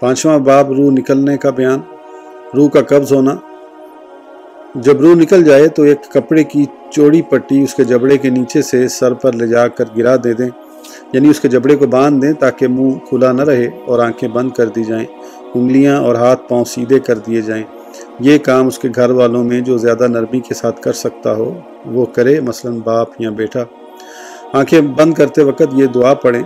پانچواں باب روح نکلنے کا بیان۔ روح کا قبض ہونا۔ جب روح نکل جائے تو ایک کپڑے کی چوڑی پٹی اس کے جبڑے کے نیچے سے سر پر لے جا کر گرا دے دیں۔ یعنی اس کے جبڑے کو باندھ دیں تاکہ منہ کھلا نہ رہے اور آنکھیں بند کر دی جائیں۔ انگلیاں اور ہاتھ پاؤں سیدھے کر دیے جائیں۔ یہ کام اس کے گھر والوں میں جو زیادہ نرمی کے ساتھ کر سکتا ہو وہ کرے، مثلا باپ یا بیٹا۔ آنکھیں بند کرتے وقت یہ دعا پڑھیں۔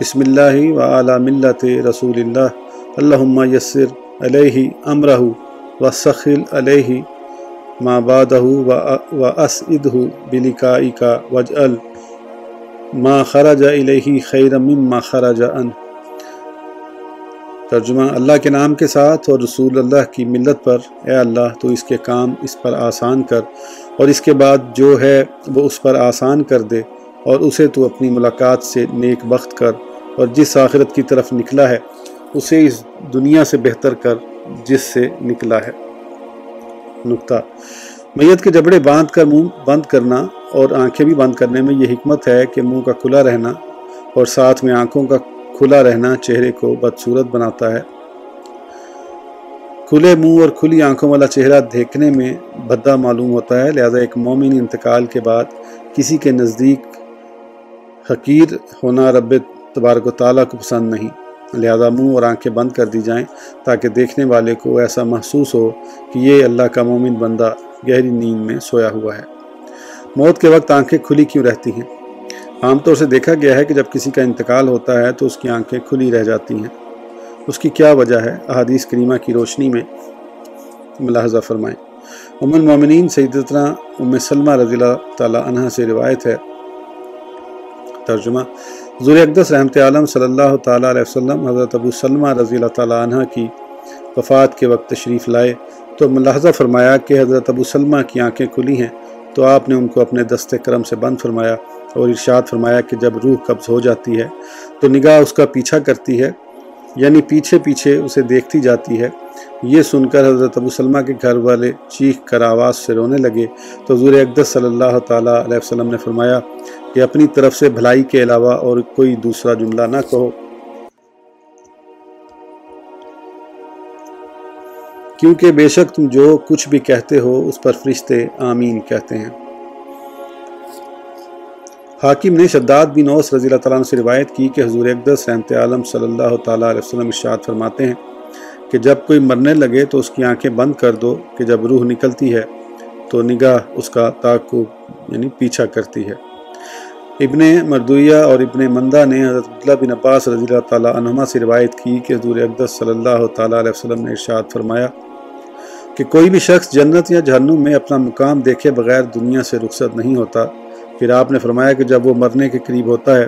بسم اللہ و اعلیٰ ملت رسول اللہ اللہم یسر علیہ امرہ و سخل علیہ ما بادہ و اسعدہ بلکائی کا وجعل ما خرج علیہ خیر مما خرج ان۔ ترجمہ اللہ کے نام کے ساتھ اور رسول اللہ کی ملت پر۔ اے اللہ، تو اس کے کام اس پر آسان کر اور اس کے بعد جو ہے وہ اس پر آسان کر دے۔ اور اسے تو اپنی ملاقات سے نیک بخت کر اور جس آخرت کی طرف نکلا ہے، اسے اس دنیا سے بہتر کر جس سے نکلا ہے۔ نقطہ۔ میت کے جبڑے باندھ کر منہ بند کرنا اور آنکھیں بھی بند کرنے میں یہ حکمت ہے کہ منہ کا کھلا رہنا اور ساتھ میں آنکھوں کا کھلا رہنا چہرے کو بدصورت بناتا ہے۔ کھلے منہ اور کھلی آنکھوں والا چہرہ دیکھنے میں بھدا معلوم ہوتا ہے، لہذا ایک مومن انتقال کے بعد کسی کے نزدیک حقیر ہونا رب تبارک و تعالیٰ کو پسند نہیں۔ لہذا منہ اور آنکھیں بند کر دی جائیں تاکہ دیکھنے والے کو ایسا محسوس ہو کہ یہ اللہ کا مومن بندہ گہری نیند میں سویا ہوا ہے۔ موت کے وقت آنکھیں کھلی کیوں رہتی ہیں؟ عام طور سے دیکھا گیا ہے کہ جب کسی کا انتقال ہوتا ہے تو اس کی آنکھیں کھلی رہ جاتی ہیں۔ اس کی کیا وجہ ہے؟ احادیث کریمہ کی روشنی میں ملاحظہ فرمائیں۔ ام المومنین سیدتنا ام سلمہ رضی اللہ تعالیٰ عنہ سے روایت ہے ترجمہ۔ حضور اقدس رحمت عالم صلی اللہ تعالیٰ علیہ وسلم، حضرت ابو سلمہ رضی اللہ تعالیٰ عنہ کی وفات کے وقت تشریف لائے تو ملاحظہ فرمایا کہ حضرت ابو سلمہ کی آنکھیں کھلی ہیں تو آپ نے ان کو اپنے دست کرم سے بند فرمایا اور ارشاد فرمایا کہ جب روح قبض ہو جاتی ہے تو نگاہ اس کا پیچھا کرتی ہے یعنی پیچھے پیچھے اسے دیکھتی جاتی ہے۔ یہ سن کر حضرت ابو سلمہ کے گھر والے چیخ کر آواز سے رونے لگے۔ تو حضور اقدس صلی اللہ تعالیٰ علیہ وسلم نے فرمایا کہ اپنی طرف سے بھلائی کے علاوہ اور کوئی دوسرا جملہ نہ کہو۔ کیونکہ بے شک تم جو کچھ بھی کہتے ہو، اس پر فرشتے آمین کہتے ہیں۔ حاکم نے شداد بن اوس رضی اللہ تعالیٰ عنہ سے روایت کی کہ حضور اقدس رحمت عالم صلی اللہ تعالیٰ علیہ وسلم ارشاد فرماتے ہیں کہ جب کوئی مرنے لگے تو اس کی آنکھیں بند کر دو کہ جب روح نکلتی ہے تو نگاہ اس کا تعقب یعنی پیچھا کرتی ہے۔ ابن مردویہ اور ابن مندہ نے حضرت عبداللہ بن عباس رضی اللہ تعالیٰ عنہما سے روایت کی کہ حضور اقدس صلی اللہ تعالیٰ علیہ وسلم نے ارشاد فرمایا کہ کوئی بھی شخص جنت یا جہنم میں اپنا مقام دیکھے بغیر دنیا سے رخصت نہیں ہوتا۔ پھر آپ نے فرمایا کہ جب وہ مرنے کے قریب ہوتا ہے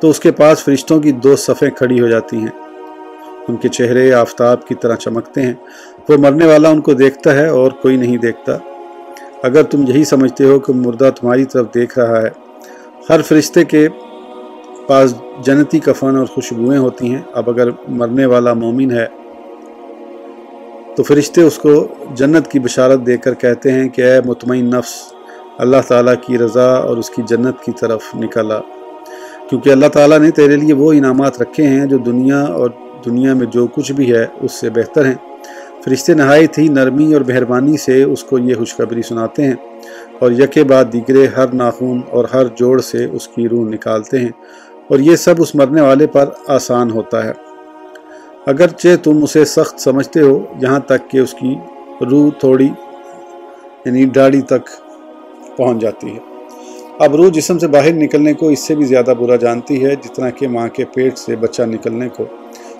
تو اس کے پاس فرشتوں کی دو صفیں کھڑی ہو جاتی ہیں۔ ان کے چہرے آفتاب کی طرح چمکتے ہیں۔ وہ مرنے والا ان کو دیکھتا ہے اور کوئی نہیں دیکھتا۔ اگر تم یہی سمجھتے ہو کہ مردہ تمہاری طرف دیکھ رہا ہے ہر فرشتے کے پاس جنتی کفن اور خوشبوئیں ہوتی ہیں۔ اب اگر مرنے والا مومن ہے تو فرشتے اس کو جنت کی بشارت دے کر کہتے ہیں کہ اے مطمئن نفس، اللہ تعالیٰ کی رضا اور اس کی جنت کی طرف نکلا کیونکہ اللہ تعالیٰ نے تیرے لیے وہ انعامات رکھے ہیں جو دنیا اور دنیا میں جو کچھ بھی ہے اس سے بہتر ہیں۔ فرشتے نہایت ہی نرمی اور مہربانی سے اس کو یہ خوشخبری سناتے ہیں اور یکے بعد دیگرے ہر ناخون اور ہر جوڑ سے اس کی روح نکالتے ہیں اور یہ سب اس مرنے والے پر آسان ہوتا ہے۔ اگرچہ تم اسے سخت سمجھتے ہو، یہاں تک کہ اس کی روح تھوڑی یعنی ڈاڑی تک پہنچ جاتی ہے۔ اب روح جسم سے باہر نکلنے کو اس سے بھی زیادہ برا جانتی ہے، جتنا کہ ماں کے پیٹ سے بچہ نکلنے کو۔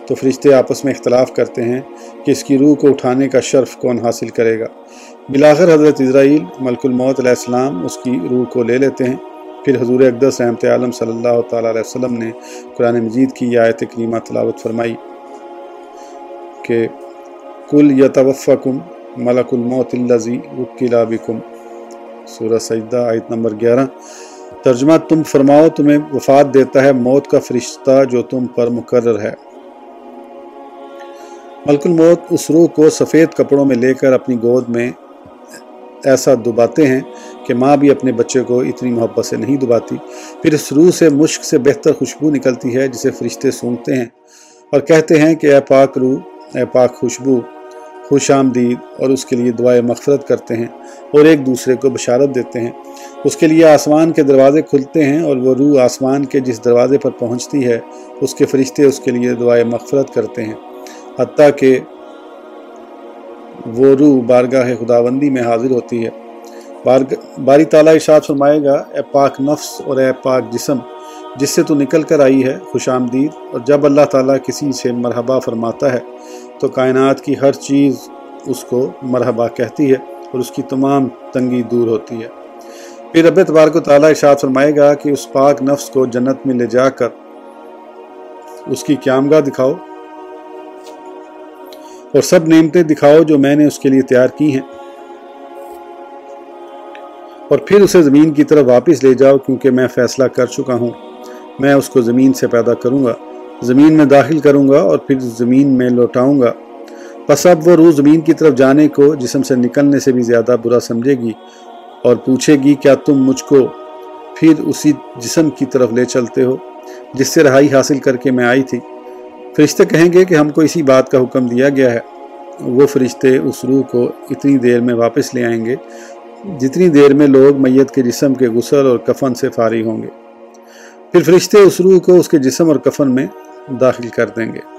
تو فرشتے آپس میں اختلاف کرتے ہیں کہ اس کی روح کو اٹھانے کا شرف کون حاصل کرے گا۔ بلاخر حضرت اسرائیل ملک الموت علیہ السلام اس کی روح کو لے لیتے ہیں۔ پھر حضور اقدس رحمت عالم صلی اللہ تعالیٰ علیہ وسلم نے قرآن مجید کی یہ آیت کریمہ تلاوت فرمائی کہ کل یتوفکم ملک الموت اللذی وکلا بکم۔ سورہ سجدہ آیت نمبر گیارہ۔ ترجمہ تم فرماؤ تمہیں وفات دیتا ہے موت کا فرشتہ جو تم پر مقرر ہے۔ ملک الموت اس روح کو سفید کپڑوں میں لے کر اپنی گود میں ایسا دباتے ہیں کہ ماں بھی اپنے بچے کو اتنی محبت سے نہیں دباتی۔ پھر اس روح سے مشک سے بہتر خوشبو نکلتی ہے جسے فرشتے سونگتے ہیں اور کہتے ہیں کہ اے پاک روح، اے پاک خوشبو، خوش آمدید اور اس کے لیے دعائیں مغفرت کرتے ہیں اور ایک دوسرے کو بشارت دیتے ہیں۔ اس کے لیے آسمان کے دروازے کھلتے ہیں اور وہ روح آسمان کے جس دروازے پر پہنچتی ہے، اس کے فرشتے اس کے لیے دعائیں مغفرت کرتے ہیں۔ حتیٰ کہ وہ روح بارگاہ خداوندی میں حاضر ہوتی ہے۔ باری تعالیٰ ارشاد فرمائے گا، اے پاک نفس اور اے پاک جسم، جس سے تو نکل کر آئی ہے، خوش آمدید۔ اور جب اللہ تعالیٰ کسی سے مرحبا فرماتا ہے، تو کائنات کی ہر چیز اس کو مرحبا کہتی ہے اور اس کی تمام تنگی دور ہوتی ہے۔ پھر رب تبارک و تعالیٰ ارشاد فرمائے گا کہ اس پاک نفس کو جنت میں لے جا کر اس کی قیامگاہ دکھاؤ۔ اور سب نعمتیں دکھاؤ جو میں نے اس کے لیے تیار کی ہیں۔ اور پھر اسے زمین کی طرف واپس لے جاؤ کیونکہ میں فیصلہ کر چکا ہوں۔ میں اس کو زمین سے پیدا کروں گا۔ زمین میں داخل کروں گا اور پھر زمین میں لوٹاؤں گا۔ بس اب وہ روح زمین کی طرف جانے کو جسم سے نکلنے سے بھی زیادہ برا سمجھے گی اور پوچھے گی، کیا تم مجھ کو پھر اسی جسم کی طرف لے چلتے ہو؟ جس سے رہائی حاصل کر کے میں آئی تھی۔ فرشتے کہیں گے کہ ہم کو اسی بات کا حکم دیا گیا ہے۔ وہ فرشتے اس روح کو اتنی دیر میں واپس لے آئیں گے جتنی دیر میں لوگ میت کے جسم کے غسل اور کفن سے فارغ ہوں گے۔ پھر فرشتے اس روح کو اس کے جسم اور کفن میں داخل کر دیں گے۔